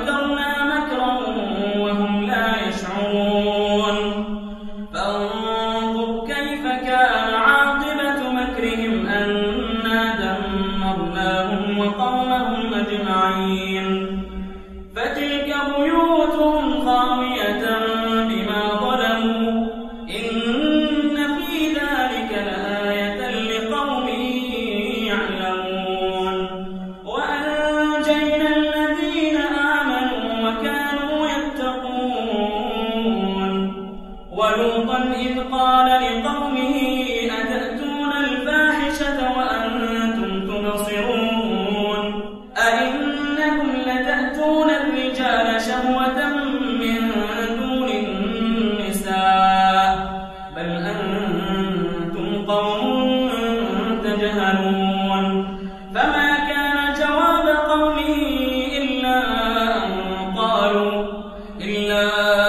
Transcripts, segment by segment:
我叫 علمهم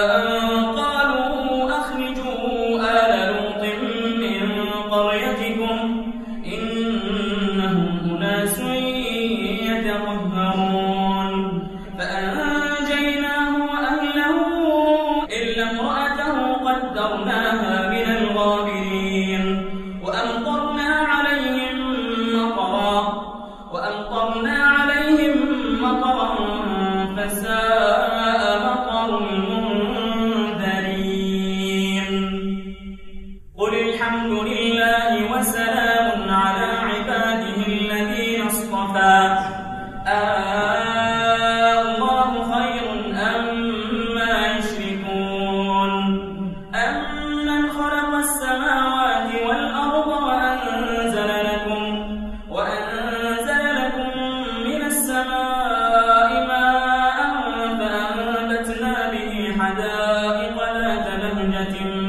في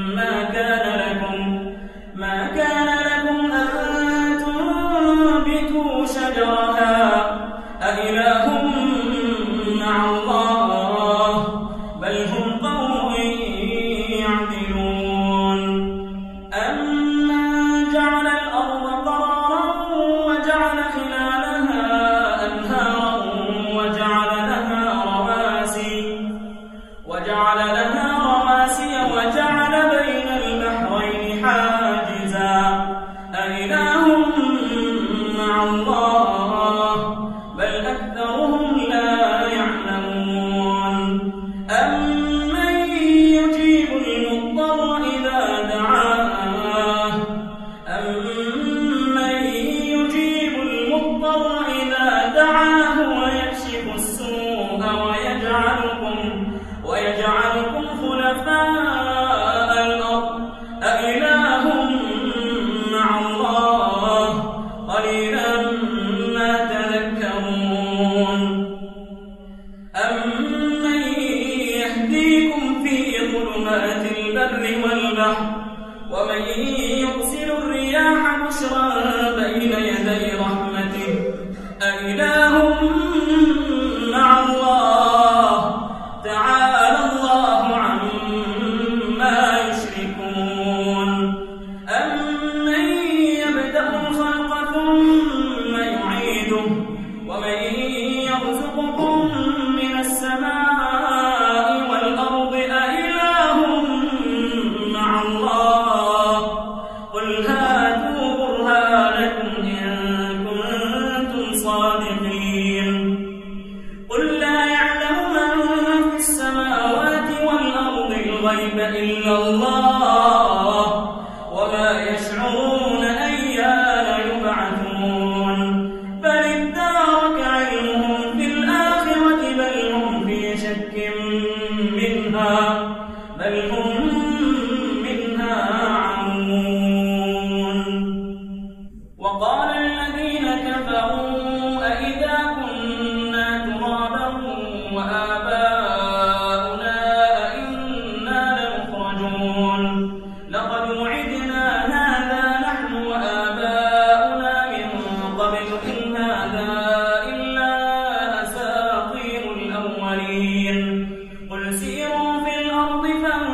فسيروا في الأرض فانظروا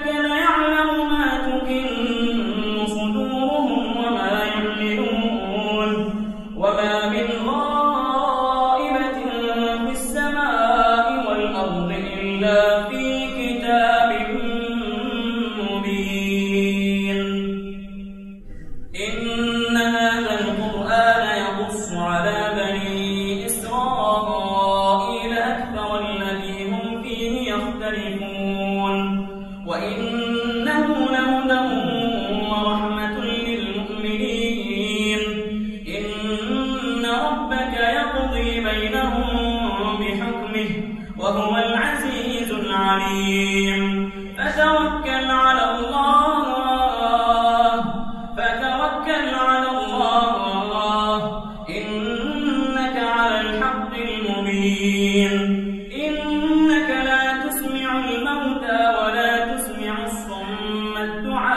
ربك ليعلم وهو العزيز العليم. فتوكل على الله فتوكل على الله. إنك على الحق المبين. إنك لا تسمع الموتى ولا تسمع الصم الدعاء.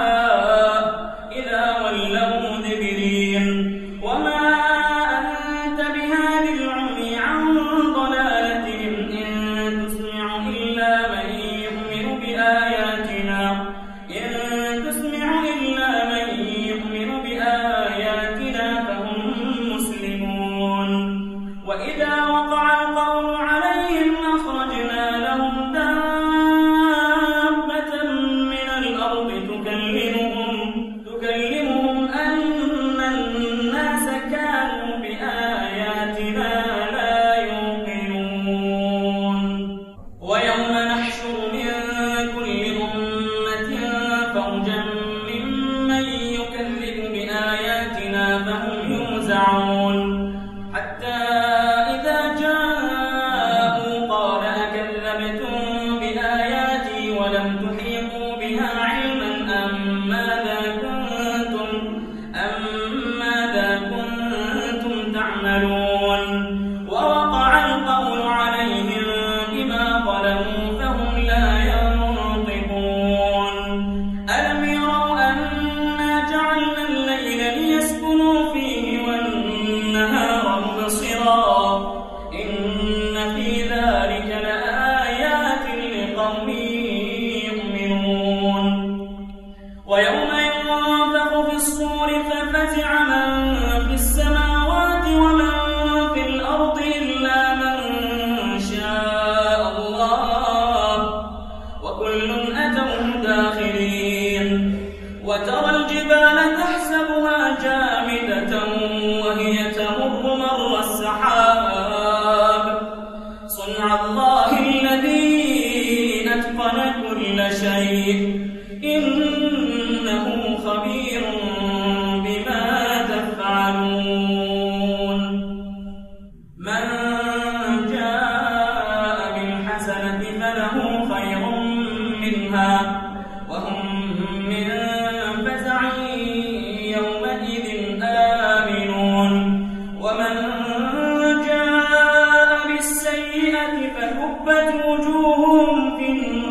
كبت وجوههم في النار